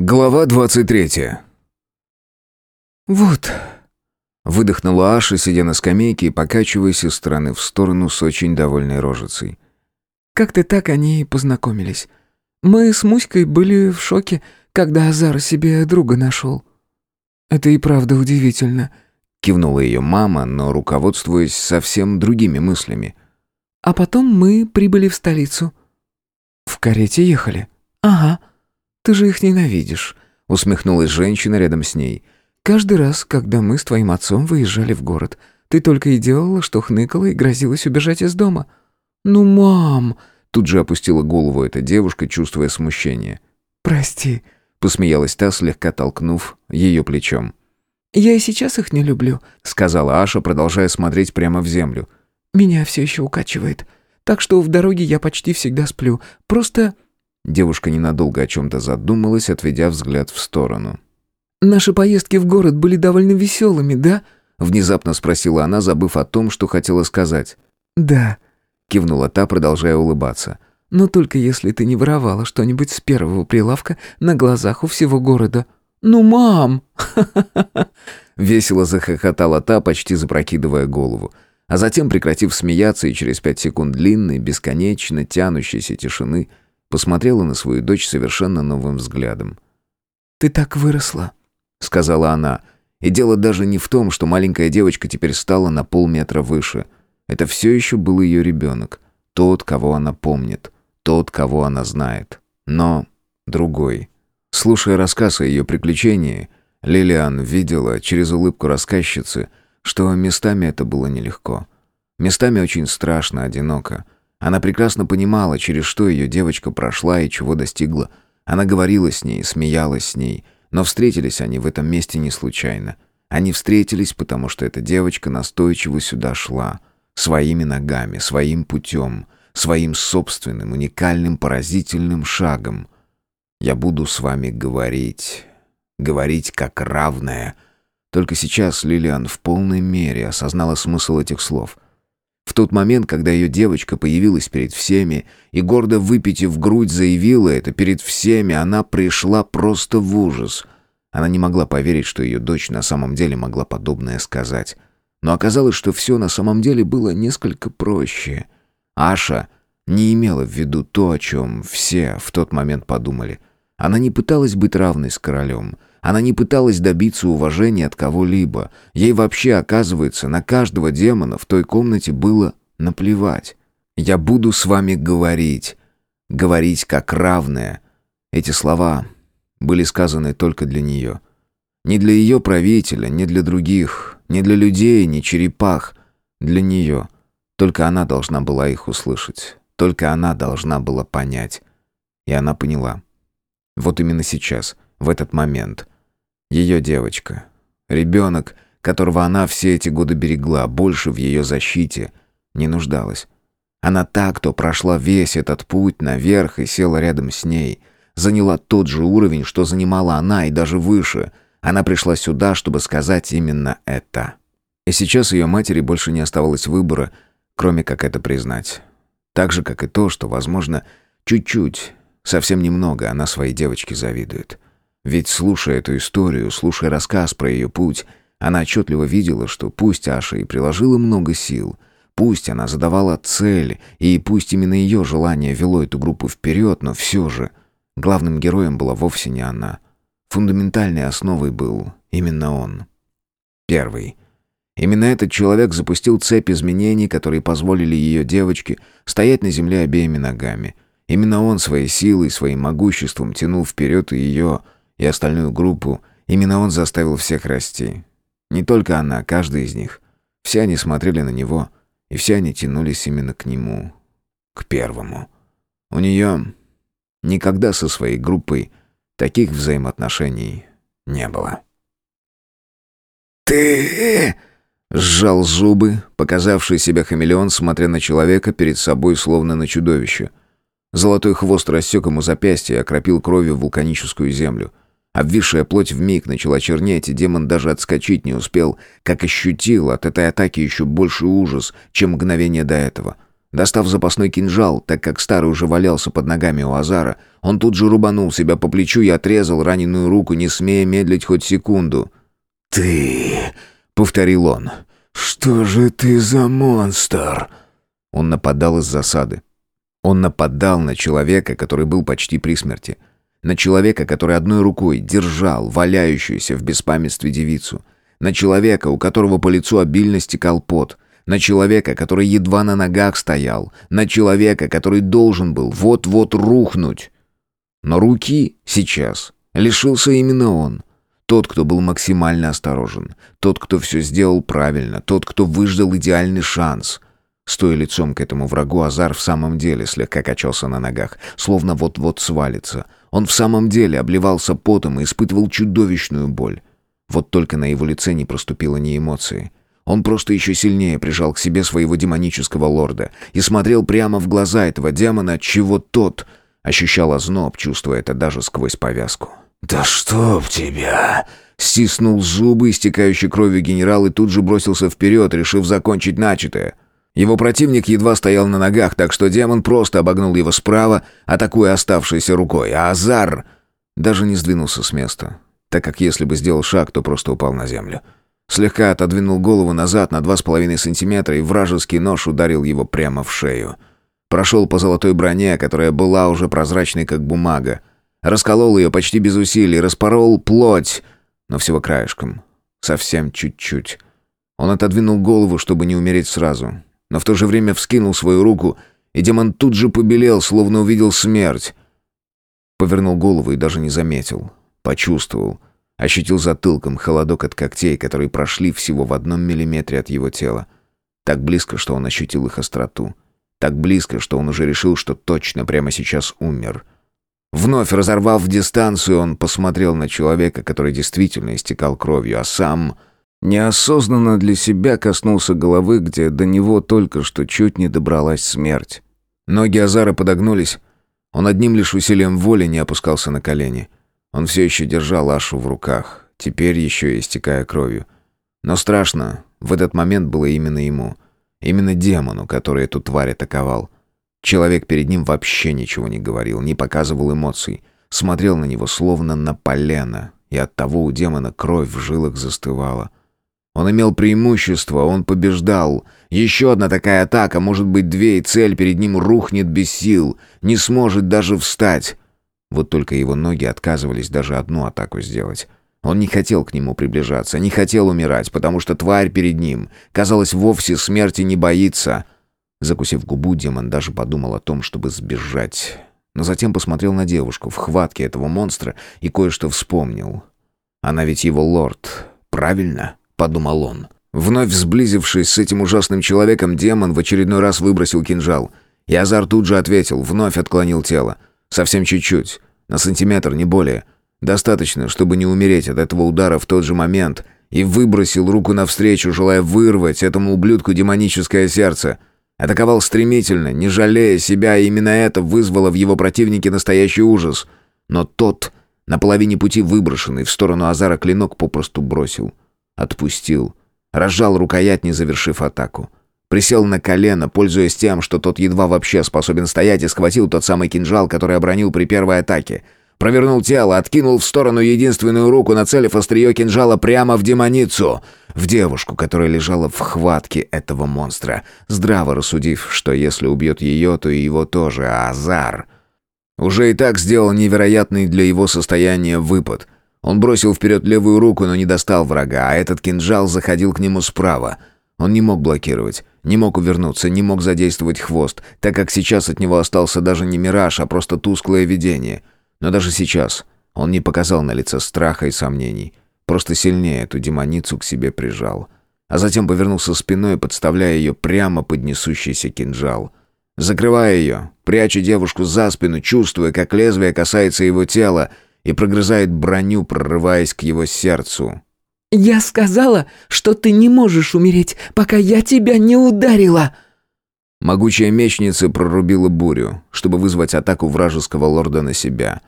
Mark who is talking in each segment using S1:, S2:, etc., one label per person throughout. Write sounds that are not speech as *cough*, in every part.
S1: Глава 23.
S2: «Вот», —
S1: выдохнула Аша, сидя на скамейке и покачиваясь из стороны в сторону с очень довольной рожицей.
S2: «как-то так они и познакомились. Мы с Муськой были в шоке, когда Азар себе друга нашел. Это и правда удивительно», —
S1: кивнула ее мама, но руководствуясь совсем другими мыслями.
S2: «А потом мы прибыли в столицу». «В карете ехали?» «Ага». «Ты же их ненавидишь», — усмехнулась женщина рядом с ней. «Каждый раз, когда мы с твоим отцом выезжали в город, ты только и делала, что хныкала и грозилась убежать из дома». «Ну, мам!» — тут же опустила голову эта девушка, чувствуя смущение. «Прости», — посмеялась та, слегка толкнув ее плечом. «Я и сейчас их не люблю», — сказала Аша, продолжая смотреть прямо в землю. «Меня все еще укачивает. Так что в дороге я почти всегда сплю. Просто
S1: Девушка ненадолго о чем-то задумалась, отведя взгляд в сторону.
S2: «Наши поездки в город были довольно веселыми, да?»
S1: Внезапно спросила она, забыв о том, что хотела сказать.
S2: «Да», —
S1: кивнула та, продолжая улыбаться.
S2: «Но только если ты не воровала что-нибудь с первого прилавка на глазах у всего города». «Ну, мам!» *laughs*
S1: Весело захохотала та, почти запрокидывая голову. А затем, прекратив смеяться и через пять секунд длинной, бесконечно тянущейся тишины, посмотрела на свою дочь совершенно новым взглядом.
S2: «Ты так выросла», —
S1: сказала она. И дело даже не в том, что маленькая девочка теперь стала на полметра выше. Это все еще был ее ребенок. Тот, кого она помнит. Тот, кого она знает. Но другой. Слушая рассказ о ее приключении, Лилиан видела через улыбку рассказчицы, что местами это было нелегко. Местами очень страшно, одиноко. Она прекрасно понимала, через что ее девочка прошла и чего достигла. Она говорила с ней, смеялась с ней, но встретились они в этом месте не случайно. Они встретились, потому что эта девочка настойчиво сюда шла. Своими ногами, своим путем, своим собственным, уникальным, поразительным шагом. «Я буду с вами говорить, говорить как равная». Только сейчас Лилиан в полной мере осознала смысл этих слов — в тот момент, когда ее девочка появилась перед всеми и гордо выпитив грудь заявила это перед всеми, она пришла просто в ужас. Она не могла поверить, что ее дочь на самом деле могла подобное сказать. Но оказалось, что все на самом деле было несколько проще. Аша не имела в виду то, о чем все в тот момент подумали. Она не пыталась быть равной с королем — она не пыталась добиться уважения от кого-либо. Ей вообще, оказывается, на каждого демона в той комнате было наплевать. «Я буду с вами говорить. Говорить как равная». Эти слова были сказаны только для нее. Не для ее правителя, не для других, не для людей, не черепах. Для нее. Только она должна была их услышать. Только она должна была понять. И она поняла. Вот именно сейчас — в этот момент. Ее девочка. Ребенок, которого она все эти годы берегла, больше в ее защите не нуждалась. Она та, кто прошла весь этот путь наверх и села рядом с ней. Заняла тот же уровень, что занимала она, и даже выше. Она пришла сюда, чтобы сказать именно это. И сейчас ее матери больше не оставалось выбора, кроме как это признать. Так же, как и то, что, возможно, чуть-чуть, совсем немного она своей девочке завидует. Ведь, слушая эту историю, слушая рассказ про ее путь, она отчетливо видела, что пусть Аша и приложила много сил, пусть она задавала цель, и пусть именно ее желание вело эту группу вперед, но все же главным героем была вовсе не она. Фундаментальной основой был именно он. Первый. Именно этот человек запустил цепь изменений, которые позволили ее девочке стоять на земле обеими ногами. Именно он своей силой, своим могуществом тянул вперед ее, и остальную группу, именно он заставил всех расти. Не только она, каждый из них. Все они смотрели на него, и все они тянулись именно к нему, к первому. У нее никогда со своей группой таких взаимоотношений не было.
S2: «Ты...» — сжал зубы, показавший себя хамелеон, смотря на человека перед собой, словно на чудовище. Золотой хвост рассек ему запястье и окропил кровью вулканическую землю — Обвисшая плоть вмиг начала чернеть, и демон даже отскочить не успел, как ощутил от этой атаки еще больший ужас, чем мгновение до этого.
S1: Достав запасной кинжал, так как старый уже валялся под ногами у Азара, он тут же рубанул себя по плечу и отрезал раненую руку, не смея медлить хоть секунду. «Ты...» — повторил он. «Что же ты за монстр?» Он нападал из засады. Он нападал на человека, который был почти при смерти. На человека, который одной рукой держал валяющуюся в беспамятстве девицу. На человека, у которого по лицу обильно стекал пот. На человека, который едва на ногах стоял. На человека, который должен был вот-вот рухнуть. Но руки сейчас лишился именно он. Тот, кто был максимально осторожен. Тот, кто все сделал правильно. Тот, кто выждал идеальный шанс. Стоя лицом к этому врагу, Азар в самом деле слегка качался на ногах, словно вот-вот свалится. Он в самом деле обливался потом и испытывал чудовищную боль. Вот только на его лице не проступило ни эмоции. Он просто еще сильнее прижал к себе своего демонического лорда и смотрел прямо в глаза этого демона, чего тот ощущал озноб, чувствуя это даже сквозь повязку. «Да чтоб тебя!» Стиснул зубы, истекающий кровью генерал, и тут же бросился вперед, решив закончить начатое. Его противник едва стоял на ногах, так что демон просто обогнул его справа, атакуя оставшейся рукой, а Азар даже не сдвинулся с места, так как если бы сделал шаг, то просто упал на землю. Слегка отодвинул голову назад на два с половиной сантиметра, и вражеский нож ударил его прямо в шею. Прошел по золотой броне, которая была уже прозрачной, как бумага, Расколол ее почти без усилий, распорол плоть, но всего краешком. Совсем чуть-чуть. Он отодвинул голову, чтобы не умереть сразу, но в то же время вскинул свою руку, и демон тут же побелел, словно увидел смерть. Повернул голову и даже не заметил. Почувствовал. Ощутил затылком холодок от когтей, которые прошли всего в одном миллиметре от его тела. Так близко, что он ощутил их остроту. Так близко, что он уже решил, что точно прямо сейчас умер. — Вновь разорвав дистанцию, он посмотрел на человека, который действительно истекал кровью, а сам неосознанно для себя коснулся головы, где до него только что чуть не добралась смерть. Ноги Азара подогнулись. Он одним лишь усилием воли не опускался на колени. Он все еще держал Ашу в руках, теперь еще истекая кровью. Но страшно, в этот момент было именно ему. Именно демону, который эту тварь атаковал. Человек перед ним вообще ничего не говорил, не показывал эмоций. Смотрел на него словно на полено, и оттого у демона кровь в жилах застывала. Он имел преимущество, он побеждал. Еще одна такая атака, может быть две, и цель перед ним рухнет без сил, не сможет даже встать. Вот только его ноги отказывались даже одну атаку сделать. Он не хотел к нему приближаться, не хотел умирать, потому что тварь перед ним, казалось, вовсе смерти не боится — Закусив губу, демон даже подумал о том, чтобы сбежать. Но затем посмотрел на девушку в хватке этого монстра и кое-что вспомнил. «Она ведь его лорд, правильно?» — подумал он. Вновь сблизившись с этим ужасным человеком, демон в очередной раз выбросил кинжал. И Азар тут же ответил, вновь отклонил тело. Совсем чуть-чуть, на сантиметр, не более. Достаточно, чтобы не умереть от этого удара в тот же момент. И выбросил руку навстречу, желая вырвать этому ублюдку демоническое сердце. Атаковал стремительно, не жалея себя, и именно это вызвало в его противнике настоящий ужас. Но тот, на половине пути выброшенный в сторону Азара клинок, попросту бросил. Отпустил. Разжал рукоять, не завершив атаку. Присел на колено, пользуясь тем, что тот едва вообще способен стоять, и схватил тот самый кинжал, который обронил при первой атаке — Провернул тело, откинул в сторону единственную руку, нацелив острие кинжала прямо в демоницу. В девушку, которая лежала в хватке этого монстра, здраво рассудив, что если убьет ее, то и его тоже, а Азар... Уже и так сделал невероятный для его состояния выпад. Он бросил вперед левую руку, но не достал врага, а этот кинжал заходил к нему справа. Он не мог блокировать, не мог увернуться, не мог задействовать хвост, так как сейчас от него остался даже не мираж, а просто тусклое видение — но даже сейчас он не показал на лице страха и сомнений, просто сильнее эту демоницу к себе прижал. А затем повернулся спиной, подставляя ее прямо под несущийся кинжал. Закрывая ее, пряча девушку за спину, чувствуя, как лезвие касается его тела и прогрызает броню, прорываясь к его сердцу.
S2: «Я сказала, что ты не можешь умереть, пока я тебя не ударила!»
S1: Могучая мечница прорубила бурю, чтобы вызвать атаку вражеского лорда на себя.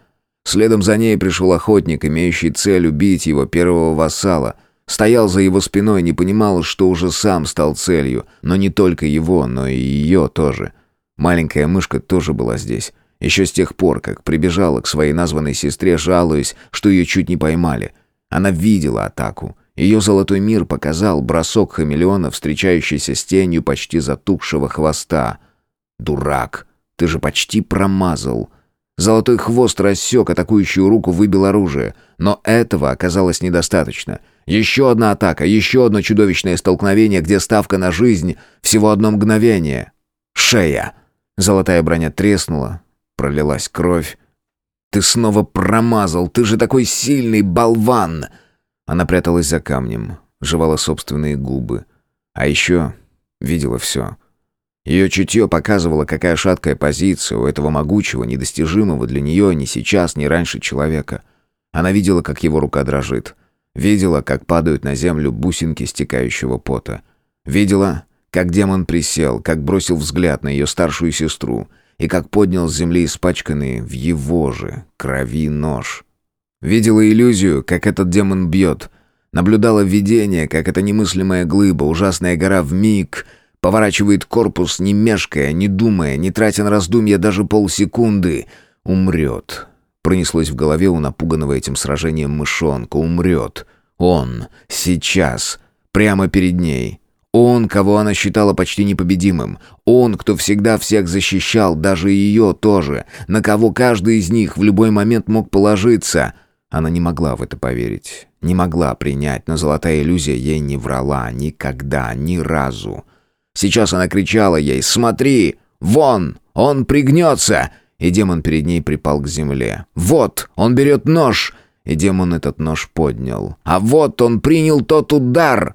S1: Следом за ней пришел охотник, имеющий цель убить его первого вассала, Стоял за его спиной, не понимал, что уже сам стал целью, но не только его, но и ее тоже. Маленькая мышка тоже была здесь. Еще с тех пор, как прибежала к своей названной сестре, жалуясь, что ее чуть не поймали. Она видела атаку. Ее золотой мир показал бросок хамелеона, встречающийся с тенью почти затухшего хвоста. «Дурак! Ты же почти промазал!» Золотой хвост рассек атакующую руку, выбил оружие. Но этого оказалось недостаточно. Еще одна атака, еще одно чудовищное столкновение, где ставка на жизнь всего одно мгновение. Шея. Золотая броня треснула, пролилась кровь. «Ты снова промазал! Ты же такой сильный болван!» Она пряталась за камнем, жевала собственные губы. А еще видела все. Ее чутье показывало, какая шаткая позиция у этого могучего, недостижимого для нее ни сейчас, ни раньше человека. Она видела, как его рука дрожит. Видела, как падают на землю бусинки стекающего пота. Видела, как демон присел, как бросил взгляд на ее старшую сестру и как поднял с земли испачканный в его же крови нож. Видела иллюзию, как этот демон бьет. Наблюдала видение, как эта немыслимая глыба, ужасная гора в миг поворачивает корпус, не мешкая, не думая, не тратя на раздумья даже полсекунды. Умрет. Пронеслось в голове у напуганного этим сражением мышонка. Умрет. Он. Сейчас. Прямо перед ней. Он, кого она считала почти непобедимым. Он, кто всегда всех защищал, даже ее тоже. На кого каждый из них в любой момент мог положиться. Она не могла в это поверить. Не могла принять, но золотая иллюзия ей не врала. Никогда, ни разу. Сейчас она кричала ей «Смотри! Вон! Он пригнется!» И демон перед ней припал к земле. «Вот! Он берет нож!» И демон этот нож поднял. «А вот он принял тот удар!»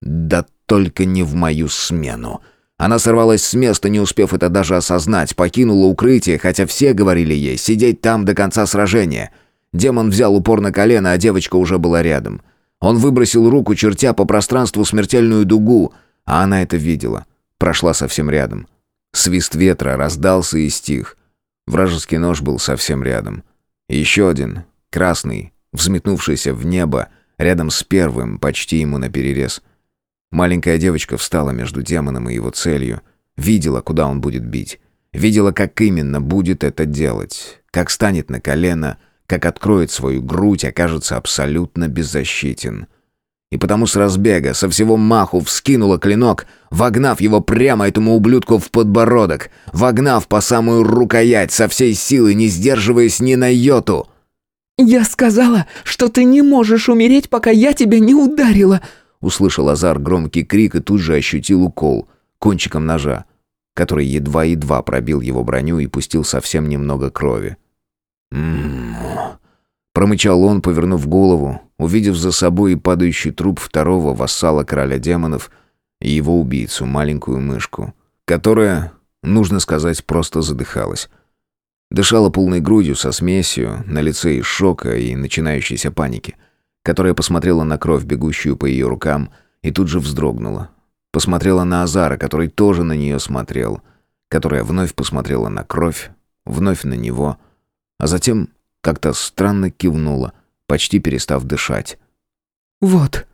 S1: «Да только не в мою смену!» Она сорвалась с места, не успев это даже осознать, покинула укрытие, хотя все говорили ей сидеть там до конца сражения. Демон взял упор на колено, а девочка уже была рядом. Он выбросил руку, чертя по пространству смертельную дугу, а она это видела. Прошла совсем рядом. Свист ветра раздался и стих. Вражеский нож был совсем рядом. Еще один, красный, взметнувшийся в небо, рядом с первым, почти ему наперерез. Маленькая девочка встала между демоном и его целью. Видела, куда он будет бить. Видела, как именно будет это делать. Как станет на колено, как откроет свою грудь, окажется абсолютно беззащитен. И потому с разбега, со всего маху вскинула клинок, вогнав его прямо этому ублюдку в подбородок, вогнав по самую рукоять, со всей силы, не сдерживаясь ни на йоту.
S2: «Я сказала, что ты не можешь умереть, пока я тебя не ударила!» Услышал Азар громкий крик и тут же ощутил укол кончиком ножа, который едва-едва пробил его броню и пустил совсем немного крови. «М-м-м...» Промычал он, повернув голову, увидев за собой и падающий труп второго вассала короля демонов и его убийцу, маленькую мышку, которая, нужно сказать, просто задыхалась. Дышала полной грудью со смесью на лице из шока и начинающейся паники, которая посмотрела на кровь, бегущую по ее рукам, и тут же вздрогнула. Посмотрела на Азара, который тоже на нее смотрел, которая вновь посмотрела на кровь, вновь на него, а затем как-то странно кивнула, почти перестав дышать.
S3: «Вот»,